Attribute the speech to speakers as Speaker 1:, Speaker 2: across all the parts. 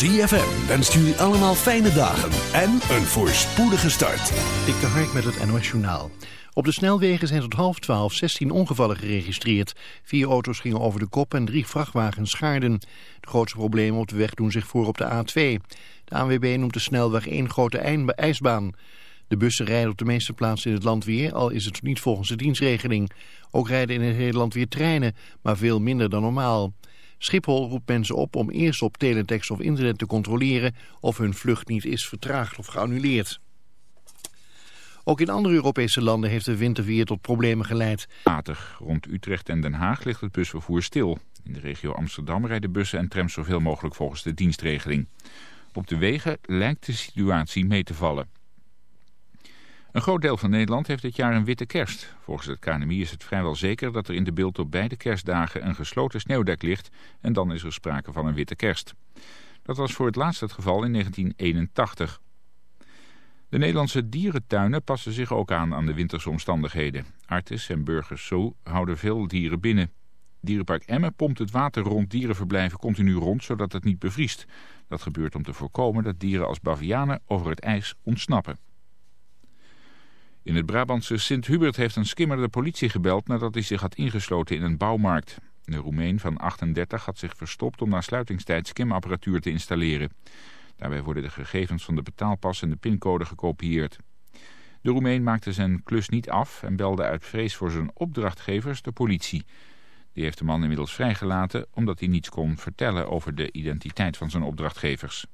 Speaker 1: ZFM wenst jullie allemaal fijne dagen en een voorspoedige start.
Speaker 2: Dik de Hark met het NOS Journaal. Op de snelwegen zijn tot half twaalf 16 ongevallen geregistreerd. Vier auto's gingen over de kop en drie vrachtwagens schaarden. De grootste problemen op de weg doen zich voor op de A2. De ANWB noemt de snelweg één grote ijsbaan. De bussen rijden op de meeste plaatsen in het land weer, al is het niet volgens de dienstregeling. Ook rijden in het hele land weer treinen, maar veel minder dan normaal. Schiphol roept mensen op om eerst op teletext of internet te controleren of hun vlucht niet is vertraagd of geannuleerd. Ook in andere Europese landen heeft de winterweer tot problemen geleid.
Speaker 3: Matig. Rond Utrecht en Den Haag ligt het busvervoer stil. In de regio Amsterdam rijden bussen en trams zoveel mogelijk volgens de dienstregeling. Op de wegen lijkt de situatie mee te vallen. Een groot deel van Nederland heeft dit jaar een witte kerst. Volgens het KNMI is het vrijwel zeker dat er in de beeld op beide kerstdagen een gesloten sneeuwdek ligt en dan is er sprake van een witte kerst. Dat was voor het laatst het geval in 1981. De Nederlandse dierentuinen passen zich ook aan aan de winterse omstandigheden. Artis en Burgers Zoo houden veel dieren binnen. Dierenpark Emmen pompt het water rond dierenverblijven continu rond, zodat het niet bevriest. Dat gebeurt om te voorkomen dat dieren als bavianen over het ijs ontsnappen. In het Brabantse Sint-Hubert heeft een skimmer de politie gebeld nadat hij zich had ingesloten in een bouwmarkt. De Roemeen van 38 had zich verstopt om na sluitingstijd skimapparatuur te installeren. Daarbij worden de gegevens van de betaalpas en de pincode gekopieerd. De Roemeen maakte zijn klus niet af en belde uit vrees voor zijn opdrachtgevers de politie. Die heeft de man inmiddels vrijgelaten omdat hij niets kon vertellen over de identiteit van zijn opdrachtgevers.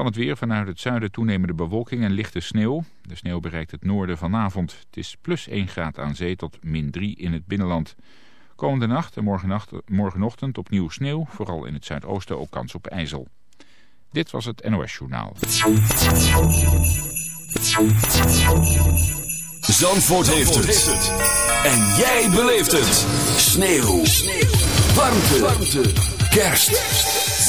Speaker 3: Dan het weer vanuit het zuiden toenemende bewolking en lichte sneeuw. De sneeuw bereikt het noorden vanavond. Het is plus 1 graad aan zee tot min 3 in het binnenland. Komende nacht en morgenochtend opnieuw sneeuw. Vooral in het zuidoosten ook kans op ijzel. Dit was het NOS Journaal.
Speaker 1: Zandvoort, heeft, het. En jij beleeft het. Sneeuw. Warmte. Kerst.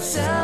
Speaker 4: Myself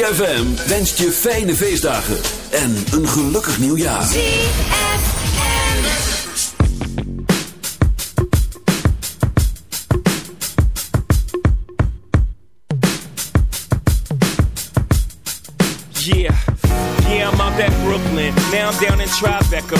Speaker 1: ZFM wenst je fijne feestdagen en een gelukkig nieuwjaar. ZFM.
Speaker 5: Yeah, yeah, I'm out at Brooklyn. Now I'm down in Tribeca.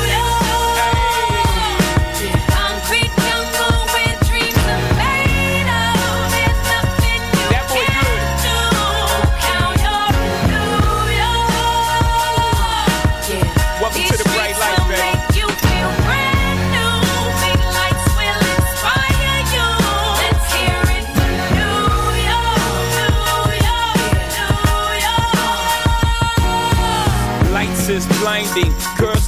Speaker 5: is blinding. Girls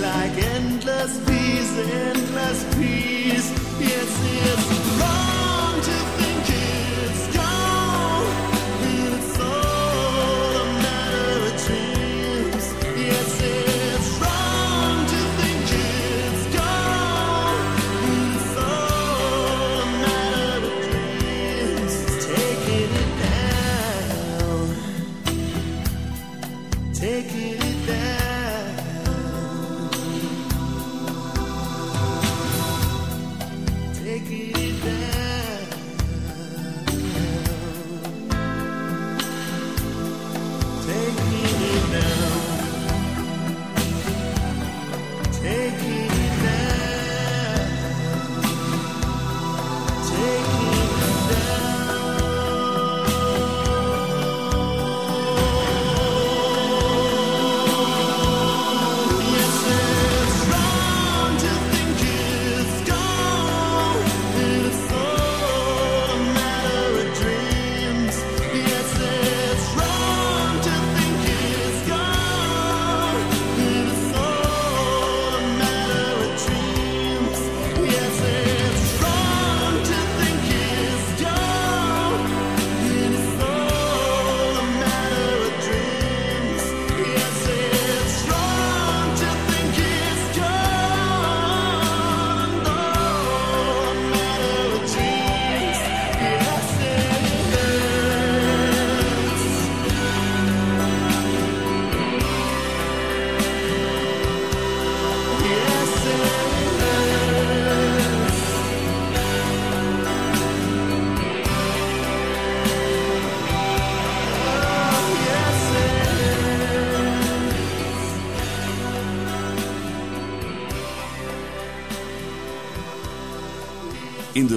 Speaker 6: like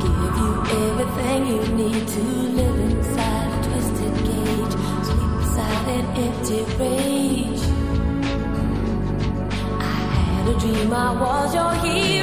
Speaker 7: Give you
Speaker 8: everything you need to live inside a twisted cage, sleep inside an empty rage. I had a dream I was your
Speaker 9: hero.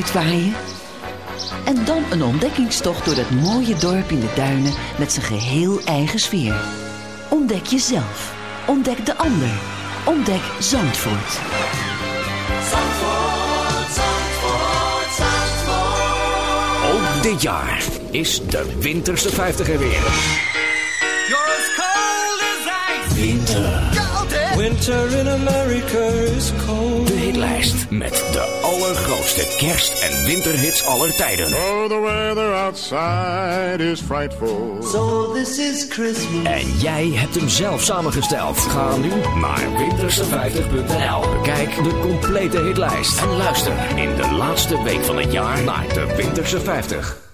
Speaker 9: uitwaaien. En dan een ontdekkingstocht door dat mooie dorp in de duinen met zijn geheel eigen sfeer. Ontdek jezelf. Ontdek de ander. Ontdek Zandvoort.
Speaker 10: Zandvoort, Zandvoort, Zandvoort.
Speaker 11: Ook dit jaar is de winterse 50 er weer.
Speaker 7: Cold.
Speaker 11: Winter.
Speaker 7: Winter in America is cold
Speaker 11: lijst met de allergrootste kerst- en winterhits aller tijden.
Speaker 12: Oh, the weather outside is frightful.
Speaker 10: So this is Christmas.
Speaker 11: En jij hebt hem zelf samengesteld. Ga nu naar winterse50.nl. Bekijk de complete hitlijst en luister in de laatste week van het jaar naar de Winterse 50.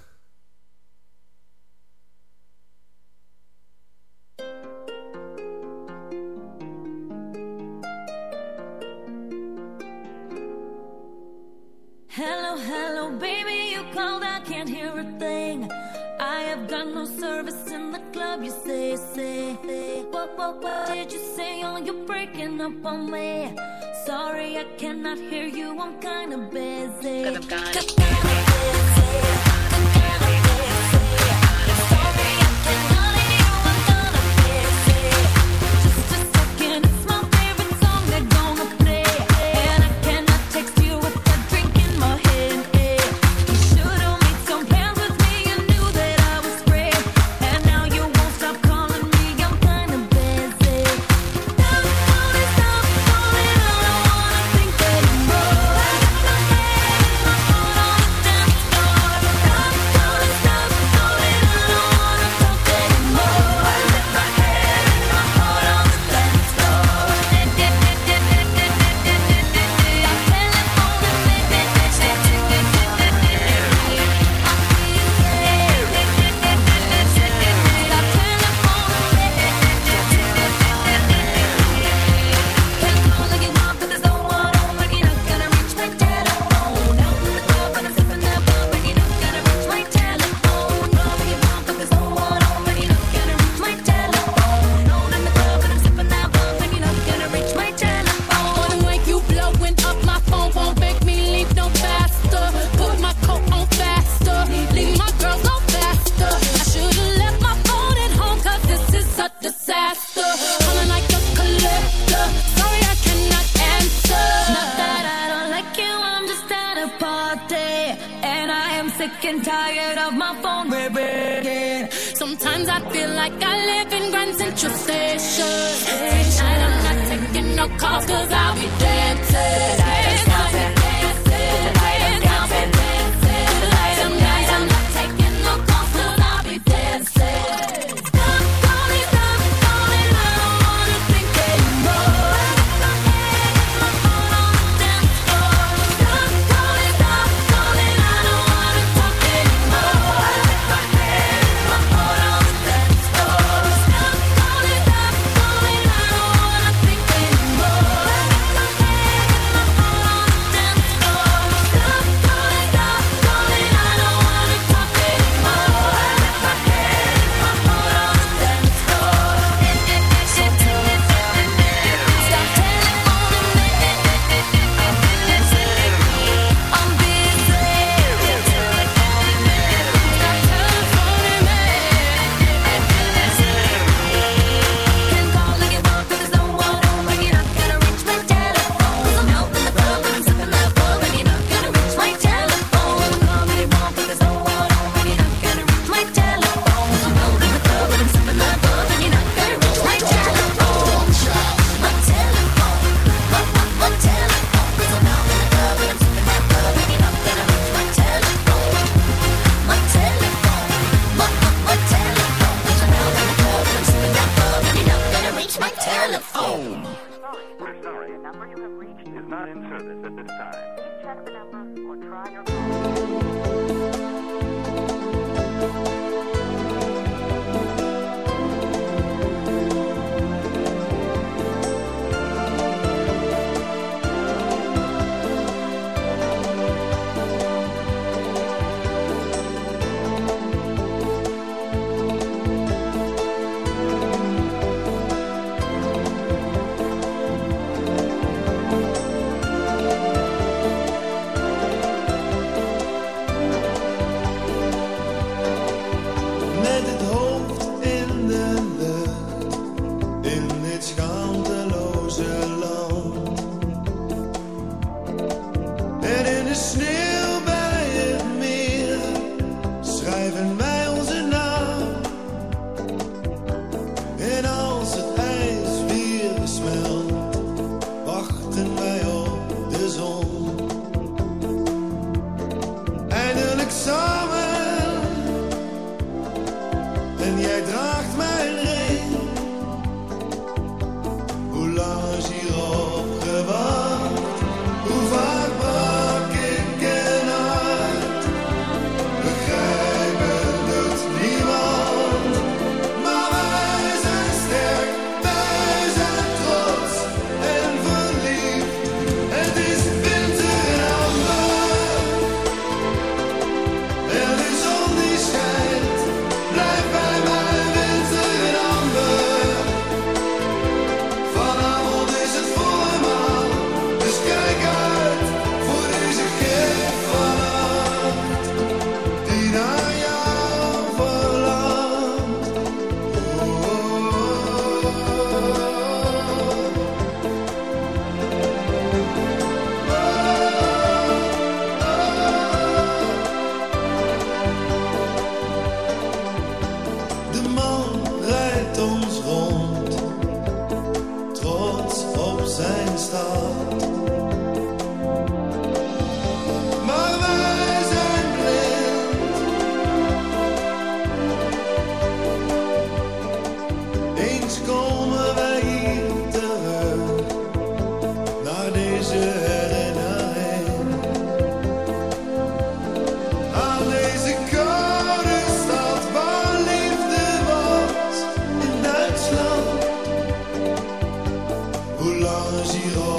Speaker 1: Giron.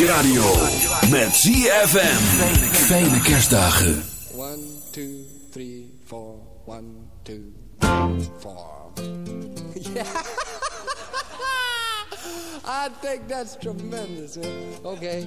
Speaker 1: Je radio. Met ZFM. Fijne kerstdagen.
Speaker 13: One, two, three, four. One, two, four. Yeah. I think that's tremendous. huh? Okay.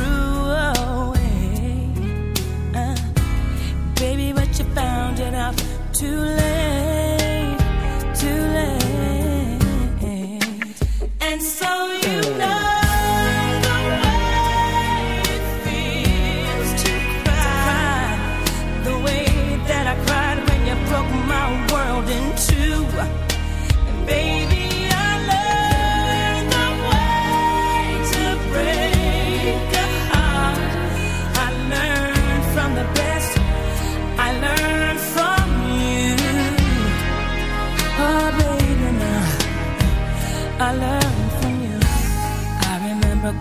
Speaker 14: too late,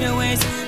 Speaker 14: Your ways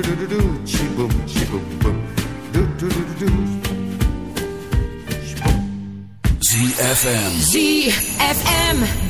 Speaker 15: Do do do do do, chi boom, chi boom boom. Do do do do do.
Speaker 1: ZFM.
Speaker 6: ZFM.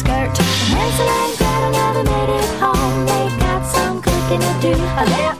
Speaker 11: Skirt. Hansel and Gretel never made it home. They got some cooking to do